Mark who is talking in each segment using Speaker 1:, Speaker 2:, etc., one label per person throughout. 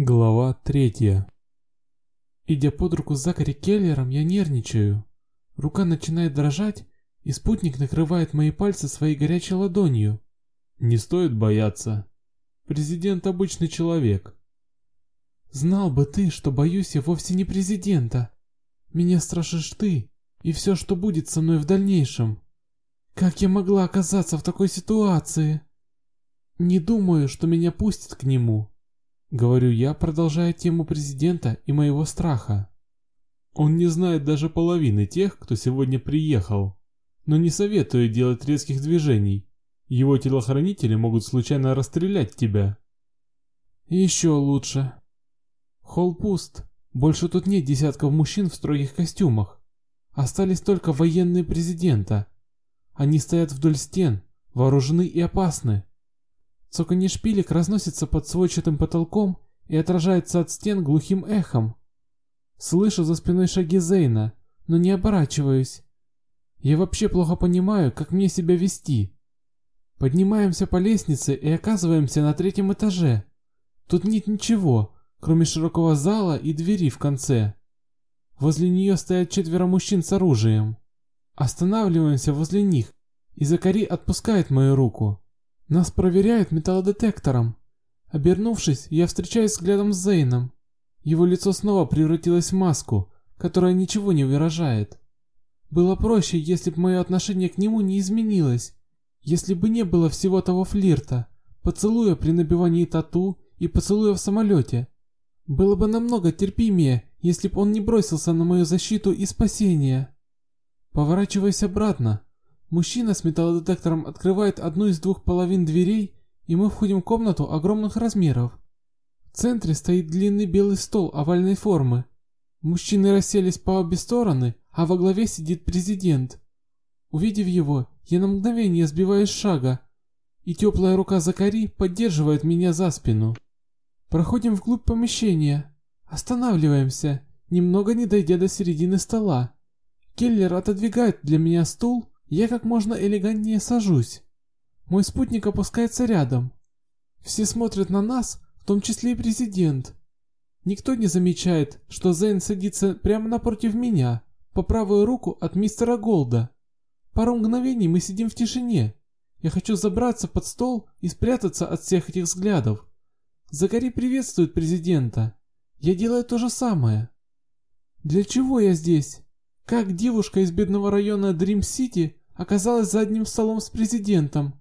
Speaker 1: Глава третья. Идя под руку с Закари Келлером, я нервничаю. Рука начинает дрожать, и спутник накрывает мои пальцы своей горячей ладонью.
Speaker 2: Не стоит бояться. Президент обычный человек.
Speaker 1: Знал бы ты, что боюсь я вовсе не президента. Меня страшишь ты и все, что будет со мной в дальнейшем. Как я могла оказаться в такой ситуации? Не думаю, что меня пустят к нему. Говорю я, продолжая тему президента и моего страха.
Speaker 2: Он не знает даже половины тех, кто сегодня приехал, но не советую делать резких движений. Его телохранители могут случайно расстрелять тебя.
Speaker 1: Еще лучше. Холл пуст. Больше тут нет десятков мужчин в строгих костюмах. Остались только военные президента. Они стоят вдоль стен, вооружены и опасны. Цоканье шпилек разносится под сводчатым потолком и отражается от стен глухим эхом. Слышу за спиной шаги Зейна, но не оборачиваюсь. Я вообще плохо понимаю, как мне себя вести. Поднимаемся по лестнице и оказываемся на третьем этаже. Тут нет ничего, кроме широкого зала и двери в конце. Возле нее стоят четверо мужчин с оружием. Останавливаемся возле них, и Закари отпускает мою руку. Нас проверяют металлодетектором. Обернувшись, я встречаюсь взглядом с Зейном. Его лицо снова превратилось в маску, которая ничего не выражает. Было проще, если бы мое отношение к нему не изменилось, если бы не было всего того флирта, поцелуя при набивании тату и поцелуя в самолете. Было бы намного терпимее, если бы он не бросился на мою защиту и спасение. Поворачиваясь обратно, Мужчина с металлодетектором открывает одну из двух половин дверей, и мы входим в комнату огромных размеров. В центре стоит длинный белый стол овальной формы. Мужчины расселись по обе стороны, а во главе сидит президент. Увидев его, я на мгновение сбиваюсь с шага, и теплая рука Закари поддерживает меня за спину. Проходим вглубь помещения. Останавливаемся, немного не дойдя до середины стола. Келлер отодвигает для меня стул, я как можно элегантнее сажусь. Мой спутник опускается рядом. Все смотрят на нас, в том числе и президент. Никто не замечает, что Зейн садится прямо напротив меня, по правую руку от мистера Голда. Пару мгновений мы сидим в тишине. Я хочу забраться под стол и спрятаться от всех этих взглядов. Закари приветствует президента. Я делаю то же самое. Для чего я здесь? Как девушка из бедного района Дрим-Сити оказалась за одним столом с президентом.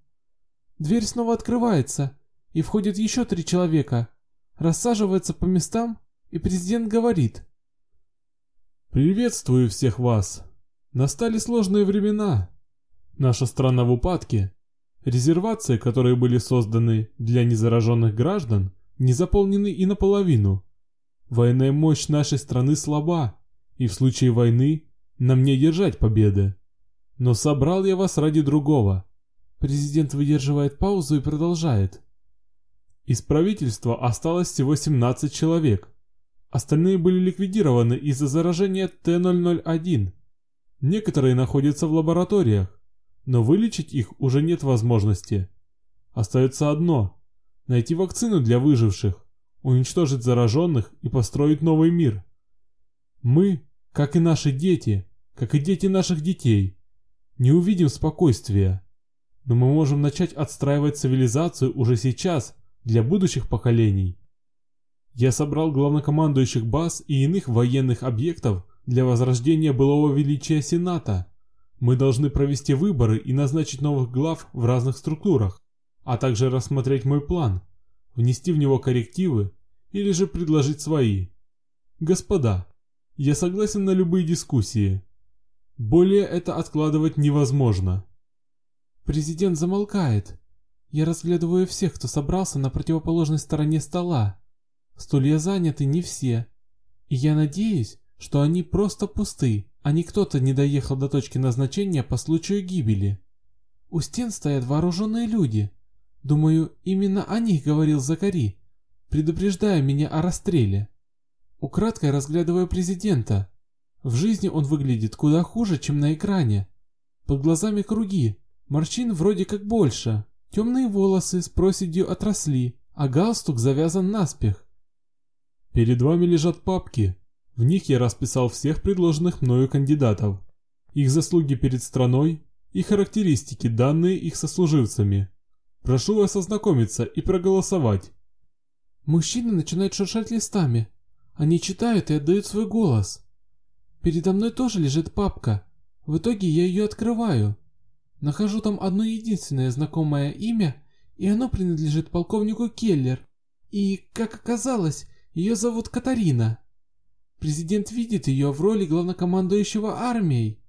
Speaker 1: Дверь снова открывается, и входит еще три человека. Рассаживаются по местам, и президент говорит.
Speaker 2: «Приветствую всех вас. Настали сложные времена. Наша страна в упадке. Резервации, которые были созданы для незараженных граждан, не заполнены и наполовину. Военная мощь нашей страны слаба, и в случае войны нам не держать победы. Но собрал я вас ради другого. Президент выдерживает паузу и продолжает. Из правительства осталось всего 17 человек. Остальные были ликвидированы из-за заражения Т-001. Некоторые находятся в лабораториях, но вылечить их уже нет возможности. Остается одно – найти вакцину для выживших, уничтожить зараженных и построить новый мир. Мы, как и наши дети, как и дети наших детей – не увидим спокойствия. Но мы можем начать отстраивать цивилизацию уже сейчас, для будущих поколений. Я собрал главнокомандующих баз и иных военных объектов для возрождения былого величия Сената. Мы должны провести выборы и назначить новых глав в разных структурах, а также рассмотреть мой план, внести в него коррективы или же предложить свои. Господа, я согласен на любые дискуссии, более это откладывать невозможно.
Speaker 1: Президент замолкает. Я разглядываю всех, кто собрался на противоположной стороне стола. Стулья заняты не все. И я надеюсь, что они просто пусты, а не кто-то не доехал до точки назначения по случаю гибели. У стен стоят вооруженные люди. Думаю, именно о них говорил Закари, предупреждая меня о расстреле. Украдкой разглядываю президента, в жизни он выглядит куда хуже, чем на экране. Под глазами круги, морщин вроде как больше. Темные волосы с проседью отросли, а галстук завязан наспех.
Speaker 2: Перед вами лежат папки. В них я расписал всех предложенных мною кандидатов, их заслуги перед страной и характеристики, данные их сослуживцами. Прошу вас ознакомиться и проголосовать.
Speaker 1: Мужчины начинают шуршать листами. Они читают и отдают свой голос. Передо мной тоже лежит папка. В итоге я ее открываю. Нахожу там одно единственное знакомое имя, и оно принадлежит полковнику Келлер. И, как оказалось, ее зовут Катарина. Президент видит ее в роли главнокомандующего армией.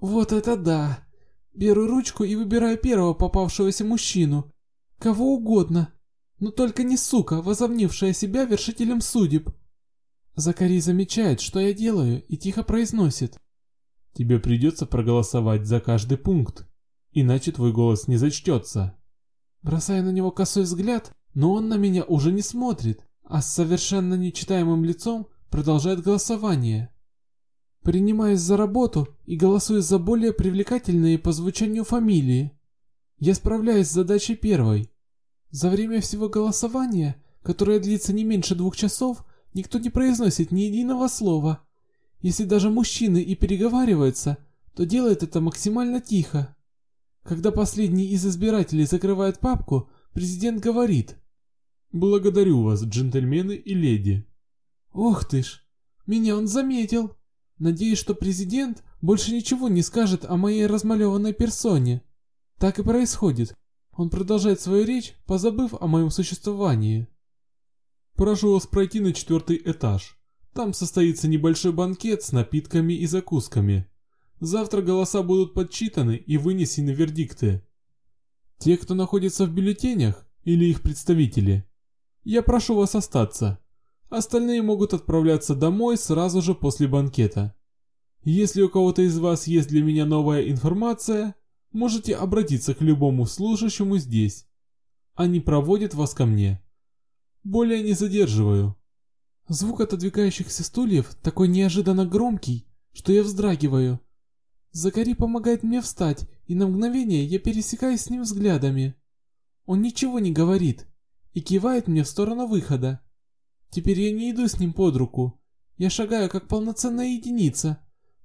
Speaker 1: Вот это да! Беру ручку и выбираю первого попавшегося мужчину. Кого угодно. Но только не сука, возомнившая себя вершителем судеб. Закари замечает, что я делаю, и тихо произносит.
Speaker 2: Тебе придется проголосовать за каждый пункт, иначе твой голос не зачтется.
Speaker 1: Бросаю на него косой взгляд, но он на меня уже не смотрит, а с совершенно нечитаемым лицом продолжает голосование. Принимаюсь за работу и голосую за более привлекательные по звучанию фамилии. Я справляюсь с задачей первой. За время всего голосования, которое длится не меньше двух часов, никто не произносит ни единого слова. Если даже мужчины и переговариваются, то делают это максимально тихо. Когда последний из избирателей закрывает папку, президент говорит
Speaker 2: «Благодарю вас, джентльмены и леди».
Speaker 1: «Ох ты ж, меня он заметил. Надеюсь, что президент больше ничего не скажет о моей размалеванной персоне». Так и происходит. Он продолжает свою речь, позабыв о моем существовании.
Speaker 2: Прошу вас пройти на четвертый этаж. Там состоится небольшой банкет с напитками и закусками. Завтра голоса будут подсчитаны и вынесены вердикты. Те, кто находится в бюллетенях, или их представители, я прошу вас остаться. Остальные могут отправляться домой сразу же после банкета. Если у кого-то из вас есть для меня новая информация, можете обратиться к любому служащему здесь. Они проводят вас ко мне. Более не задерживаю.
Speaker 1: Звук отодвигающихся стульев такой неожиданно громкий, что я вздрагиваю. Закари помогает мне встать, и на мгновение я пересекаюсь с ним взглядами. Он ничего не говорит и кивает мне в сторону выхода. Теперь я не иду с ним под руку. Я шагаю как полноценная единица,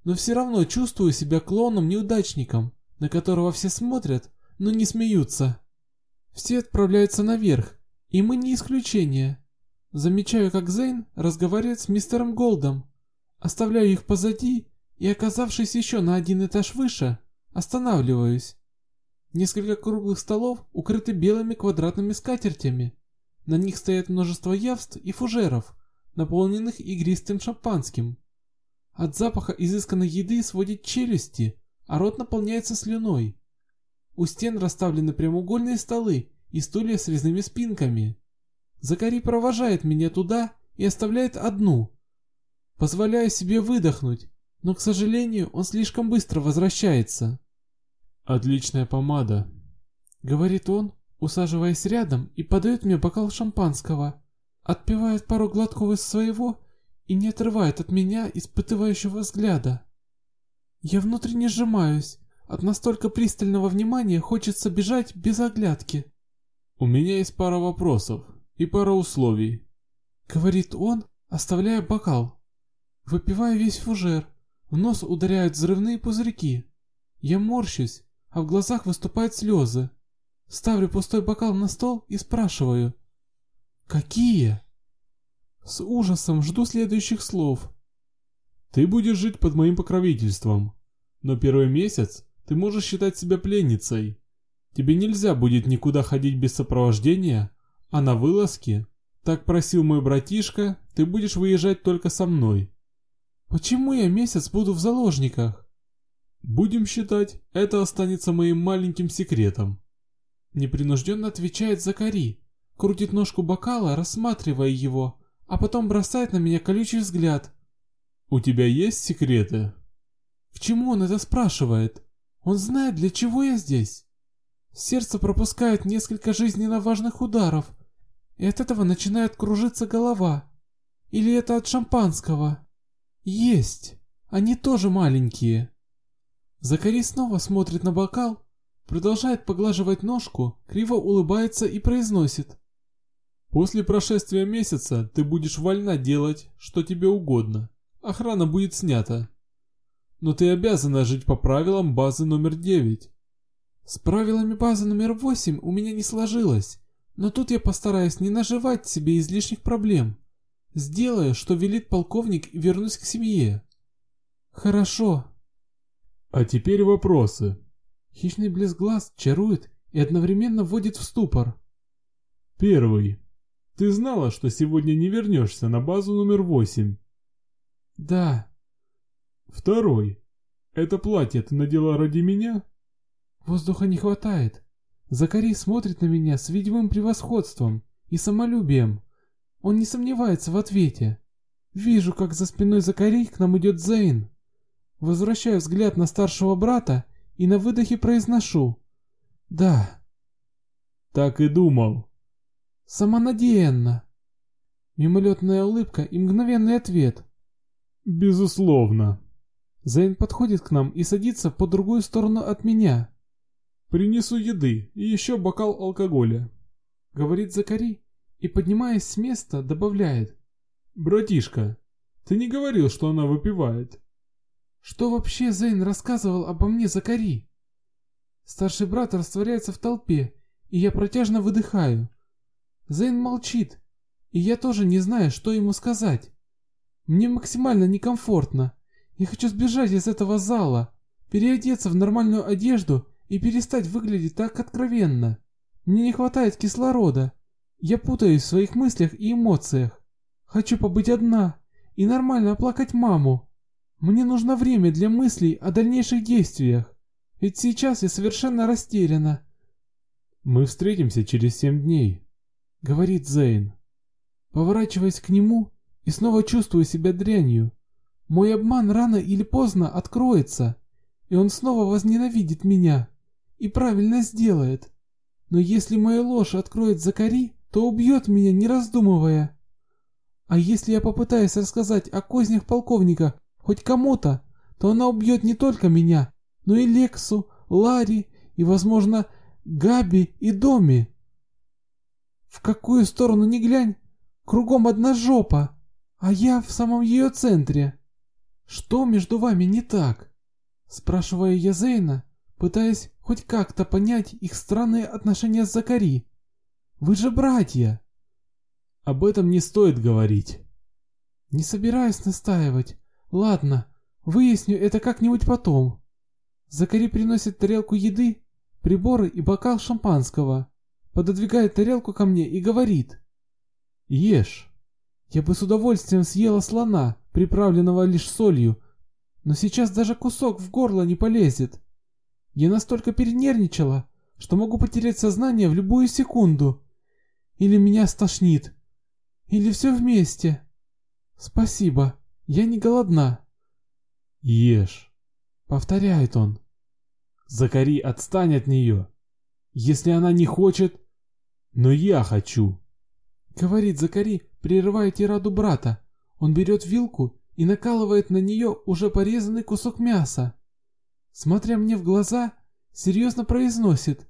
Speaker 1: но все равно чувствую себя клоном-неудачником, на которого все смотрят, но не смеются. Все отправляются наверх, и мы не исключение. Замечаю, как Зейн разговаривает с мистером Голдом. Оставляю их позади и, оказавшись еще на один этаж выше, останавливаюсь. Несколько круглых столов укрыты белыми квадратными скатертями. На них стоят множество явств и фужеров, наполненных игристым шампанским. От запаха изысканной еды сводит челюсти, а рот наполняется слюной. У стен расставлены прямоугольные столы и стулья с резными спинками. Закари провожает меня туда и оставляет одну. Позволяю себе выдохнуть, но, к сожалению, он слишком быстро возвращается.
Speaker 2: «Отличная помада», —
Speaker 1: говорит он, усаживаясь рядом и подает мне бокал шампанского. Отпивает пару глотков из своего и не отрывает от меня испытывающего взгляда. Я внутренне сжимаюсь, от настолько пристального внимания хочется бежать без оглядки.
Speaker 2: «У меня есть пара вопросов и пара условий», —
Speaker 1: говорит он, оставляя бокал. Выпиваю весь фужер, в нос ударяют взрывные пузырьки. Я морщусь, а в глазах выступают слезы. Ставлю пустой бокал на стол и спрашиваю. «Какие?» С ужасом жду следующих слов.
Speaker 2: «Ты будешь жить под моим покровительством, но первый месяц ты можешь считать себя пленницей. Тебе нельзя будет никуда ходить без сопровождения, а на вылазки, так просил мой братишка, ты будешь выезжать только со мной.
Speaker 1: Почему я месяц буду в заложниках?
Speaker 2: Будем считать, это останется моим маленьким секретом.
Speaker 1: Непринужденно отвечает Закари, крутит ножку бокала, рассматривая его, а потом бросает на меня колючий взгляд.
Speaker 2: У тебя есть секреты?
Speaker 1: К чему он это спрашивает? Он знает, для чего я здесь. Сердце пропускает несколько жизненно важных ударов, и от этого начинает кружиться голова. Или это от шампанского? Есть. Они тоже маленькие. Закари снова смотрит на бокал, продолжает поглаживать ножку, криво улыбается и произносит.
Speaker 2: После прошествия месяца ты будешь вольна делать, что тебе угодно. Охрана будет снята. Но ты обязана жить по правилам базы номер 9.
Speaker 1: С правилами базы номер 8 у меня не сложилось, но тут я постараюсь не наживать себе излишних проблем. Сделаю, что велит полковник и вернусь к семье. Хорошо.
Speaker 2: А теперь вопросы.
Speaker 1: Хищный блеск глаз чарует и одновременно вводит в ступор.
Speaker 2: Первый. Ты знала, что сегодня не вернешься на базу номер восемь?
Speaker 1: Да.
Speaker 2: Второй. Это платье ты надела ради меня?
Speaker 1: Воздуха не хватает. Закари смотрит на меня с видимым превосходством и самолюбием. Он не сомневается в ответе. Вижу, как за спиной Закари к нам идет Зейн. Возвращаю взгляд на старшего брата и на выдохе произношу. Да.
Speaker 2: Так и думал.
Speaker 1: Самонадеянно. Мимолетная улыбка и мгновенный ответ.
Speaker 2: Безусловно.
Speaker 1: Зейн подходит к нам и садится по другую сторону от меня.
Speaker 2: Принесу еды и еще бокал алкоголя.
Speaker 1: Говорит Закари и, поднимаясь с места, добавляет.
Speaker 2: Братишка, ты не говорил, что она выпивает.
Speaker 1: Что вообще Зейн рассказывал обо мне Закари? Старший брат растворяется в толпе, и я протяжно выдыхаю. Зейн молчит, и я тоже не знаю, что ему сказать. Мне максимально некомфортно. Я хочу сбежать из этого зала, переодеться в нормальную одежду и перестать выглядеть так откровенно. Мне не хватает кислорода. Я путаюсь в своих мыслях и эмоциях. Хочу побыть одна и нормально оплакать маму. Мне нужно время для мыслей о дальнейших действиях. Ведь сейчас я совершенно растеряна.
Speaker 2: Мы встретимся через семь дней
Speaker 1: говорит Зейн. Поворачиваясь к нему и снова чувствую себя дрянью. Мой обман рано или поздно откроется, и он снова возненавидит меня. И правильно сделает. Но если моя ложь откроет Закари, то убьет меня, не раздумывая. А если я попытаюсь рассказать о кознях полковника хоть кому-то, то она убьет не только меня, но и Лексу, Ларри и, возможно, Габи и Доми. В какую сторону ни глянь, кругом одна жопа, а я в самом ее центре. Что между вами не так? Спрашиваю я Зейна, пытаясь хоть как-то понять их странные отношения с Закари. Вы же братья.
Speaker 2: Об этом не стоит говорить.
Speaker 1: Не собираюсь настаивать. Ладно, выясню это как-нибудь потом. Закари приносит тарелку еды, приборы и бокал шампанского пододвигает тарелку ко мне и говорит. «Ешь. Я бы с удовольствием съела слона, приправленного лишь солью, но сейчас даже кусок в горло не полезет. Я настолько перенервничала, что могу потерять сознание в любую секунду. Или меня стошнит. Или все вместе. Спасибо, я не голодна».
Speaker 2: «Ешь», —
Speaker 1: повторяет он.
Speaker 2: «Закари, отстань от нее. Если она не хочет, но я хочу.
Speaker 1: Говорит Закари, прерывая тираду брата. Он берет вилку и накалывает на нее уже порезанный кусок мяса. Смотря мне в глаза, серьезно произносит.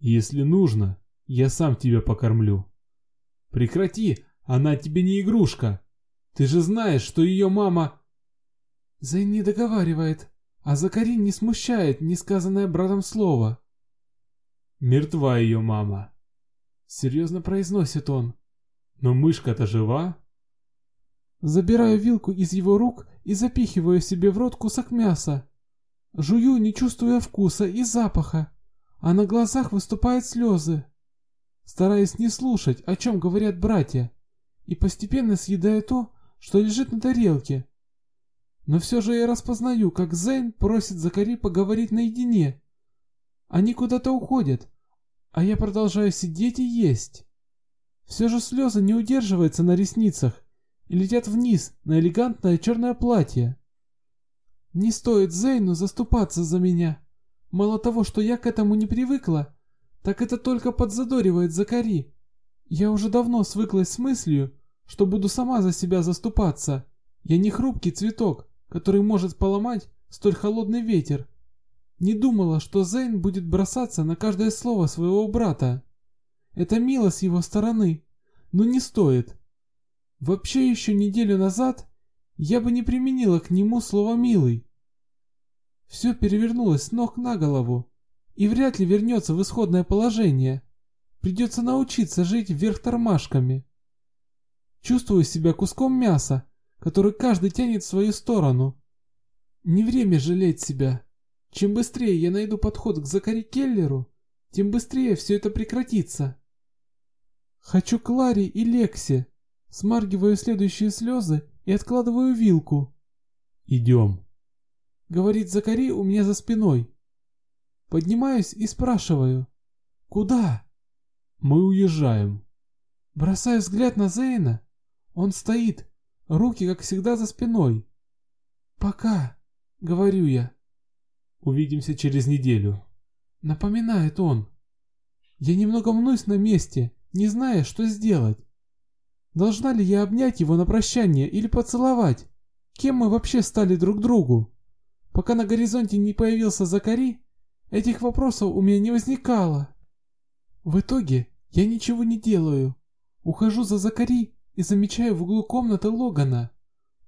Speaker 2: Если нужно, я сам тебя покормлю. Прекрати, она тебе не игрушка. Ты же знаешь, что ее мама...
Speaker 1: Зайн не договаривает, а Закари не смущает несказанное братом слово.
Speaker 2: Мертва ее мама.
Speaker 1: Серьезно произносит он.
Speaker 2: Но мышка-то жива?
Speaker 1: Забираю вилку из его рук и запихиваю себе в рот кусок мяса. Жую, не чувствуя вкуса и запаха, а на глазах выступают слезы. Стараюсь не слушать, о чем говорят братья, и постепенно съедаю то, что лежит на тарелке. Но все же я распознаю, как Зейн просит Закари поговорить наедине. Они куда-то уходят, а я продолжаю сидеть и есть. Все же слезы не удерживаются на ресницах и летят вниз на элегантное черное платье. Не стоит Зейну заступаться за меня. Мало того, что я к этому не привыкла, так это только подзадоривает Закари. Я уже давно свыклась с мыслью, что буду сама за себя заступаться. Я не хрупкий цветок, который может поломать столь холодный ветер. Не думала, что Зейн будет бросаться на каждое слово своего брата. Это мило с его стороны, но не стоит. Вообще еще неделю назад я бы не применила к нему слово «милый». Все перевернулось с ног на голову и вряд ли вернется в исходное положение. Придется научиться жить вверх тормашками. Чувствую себя куском мяса, который каждый тянет в свою сторону. Не время жалеть себя. Чем быстрее я найду подход к Закари Келлеру, тем быстрее все это прекратится. Хочу к Ларе и Лексе. Смаргиваю следующие слезы и откладываю вилку.
Speaker 2: «Идем», —
Speaker 1: говорит Закари у меня за спиной. Поднимаюсь и спрашиваю. «Куда?»
Speaker 2: «Мы уезжаем».
Speaker 1: Бросаю взгляд на Зейна. Он стоит, руки, как всегда, за спиной. «Пока», — говорю я.
Speaker 2: «Увидимся через неделю», —
Speaker 1: напоминает он. Я немного мнусь на месте, не зная, что сделать. Должна ли я обнять его на прощание или поцеловать? Кем мы вообще стали друг другу? Пока на горизонте не появился Закари, этих вопросов у меня не возникало. В итоге я ничего не делаю. Ухожу за Закари и замечаю в углу комнаты Логана.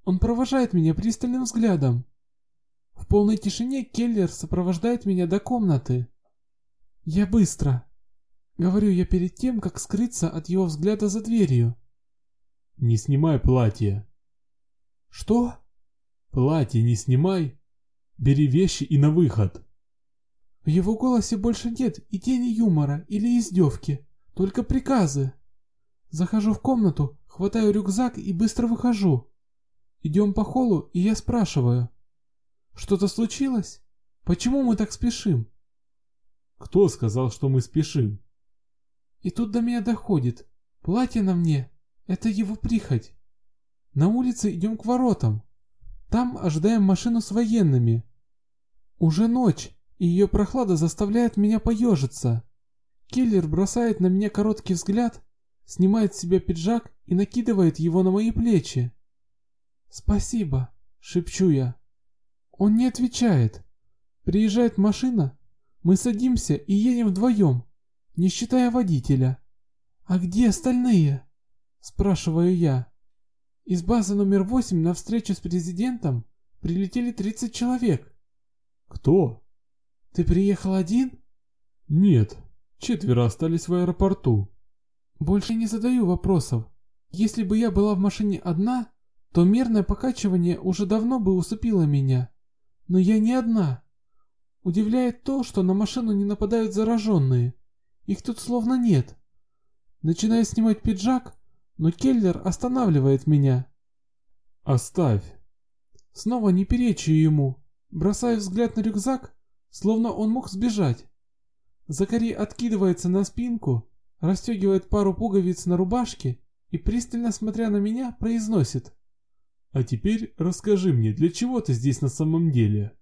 Speaker 1: Он провожает меня пристальным взглядом. В полной тишине Келлер сопровождает меня до комнаты. Я быстро. Говорю я перед тем, как скрыться от его взгляда за дверью.
Speaker 2: Не снимай платье.
Speaker 1: Что?
Speaker 2: Платье не снимай. Бери вещи и на выход.
Speaker 1: В его голосе больше нет и тени юмора или издевки, только приказы. Захожу в комнату, хватаю рюкзак и быстро выхожу. Идем по холлу, и я спрашиваю. Что-то случилось? Почему мы так спешим?
Speaker 2: Кто сказал, что мы спешим?
Speaker 1: И тут до меня доходит. Платье на мне — это его прихоть. На улице идем к воротам. Там ожидаем машину с военными. Уже ночь, и ее прохлада заставляет меня поежиться. Киллер бросает на меня короткий взгляд, снимает с себя пиджак и накидывает его на мои плечи. «Спасибо», — шепчу я. Он не отвечает. Приезжает машина, мы садимся и едем вдвоем, не считая водителя. «А где остальные?» – спрашиваю я. Из базы номер восемь на встречу с президентом прилетели 30 человек.
Speaker 2: «Кто?»
Speaker 1: «Ты приехал один?»
Speaker 2: «Нет, четверо остались в аэропорту».
Speaker 1: «Больше не задаю вопросов. Если бы я была в машине одна, то мерное покачивание уже давно бы усыпило меня. Но я не одна. Удивляет то, что на машину не нападают зараженные. Их тут словно нет. Начинаю снимать пиджак, но Келлер останавливает меня.
Speaker 2: «Оставь!»
Speaker 1: Снова не перечу ему, бросаю взгляд на рюкзак, словно он мог сбежать. Закари откидывается на спинку, расстегивает пару пуговиц на рубашке и, пристально смотря на меня, произносит.
Speaker 2: «А теперь расскажи мне, для чего ты здесь на самом деле?»